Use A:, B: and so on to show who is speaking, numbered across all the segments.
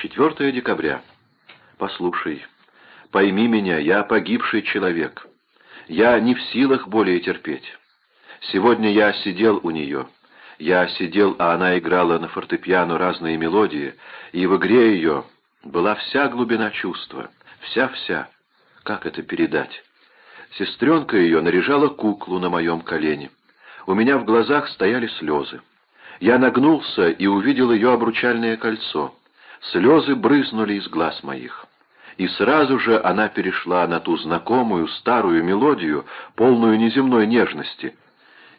A: 4 декабря. Послушай, пойми меня, я погибший человек. Я не в силах более терпеть. Сегодня я сидел у нее. Я сидел, а она играла на фортепиано разные мелодии, и в игре ее была вся глубина чувства, вся-вся. Как это передать? Сестренка ее наряжала куклу на моем колене. У меня в глазах стояли слезы. Я нагнулся и увидел ее обручальное кольцо. Слезы брызнули из глаз моих. И сразу же она перешла на ту знакомую старую мелодию, полную неземной нежности.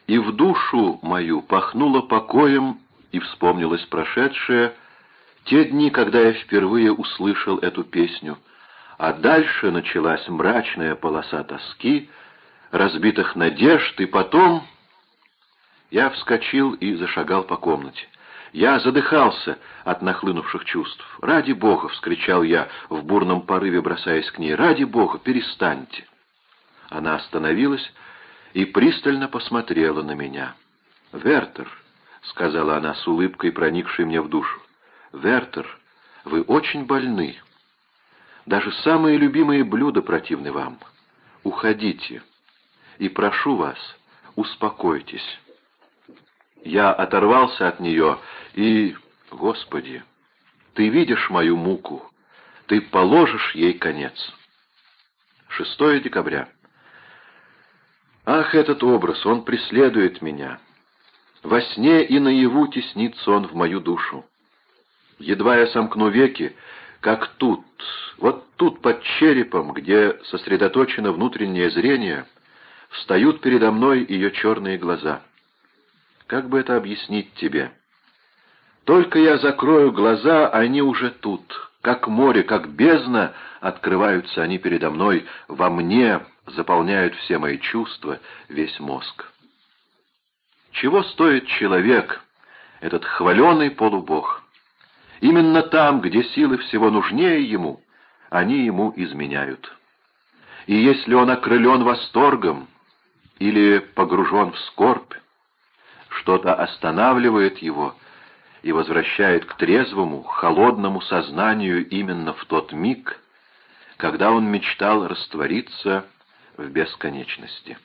A: И в душу мою пахнуло покоем, и вспомнилось прошедшее, те дни, когда я впервые услышал эту песню. А дальше началась мрачная полоса тоски, разбитых надежд, и потом... Я вскочил и зашагал по комнате. Я задыхался от нахлынувших чувств. «Ради Бога!» — вскричал я в бурном порыве, бросаясь к ней. «Ради Бога, перестаньте!» Она остановилась и пристально посмотрела на меня. «Вертер», — сказала она с улыбкой, проникшей мне в душу, — «Вертер, вы очень больны. Даже самые любимые блюда противны вам. Уходите. И прошу вас, успокойтесь». Я оторвался от нее и... Господи, ты видишь мою муку, ты положишь ей конец. 6 декабря. Ах, этот образ, он преследует меня. Во сне и наяву теснится он в мою душу. Едва я сомкну веки, как тут, вот тут под черепом, где сосредоточено внутреннее зрение, встают передо мной ее черные глаза. Как бы это объяснить тебе? Только я закрою глаза, они уже тут. Как море, как бездна, открываются они передо мной, во мне заполняют все мои чувства, весь мозг. Чего стоит человек, этот хваленый полубог? Именно там, где силы всего нужнее ему, они ему изменяют. И если он окрылен восторгом или погружен в скорбь, что-то останавливает его и возвращает к трезвому, холодному сознанию именно в тот миг, когда он мечтал раствориться в бесконечности.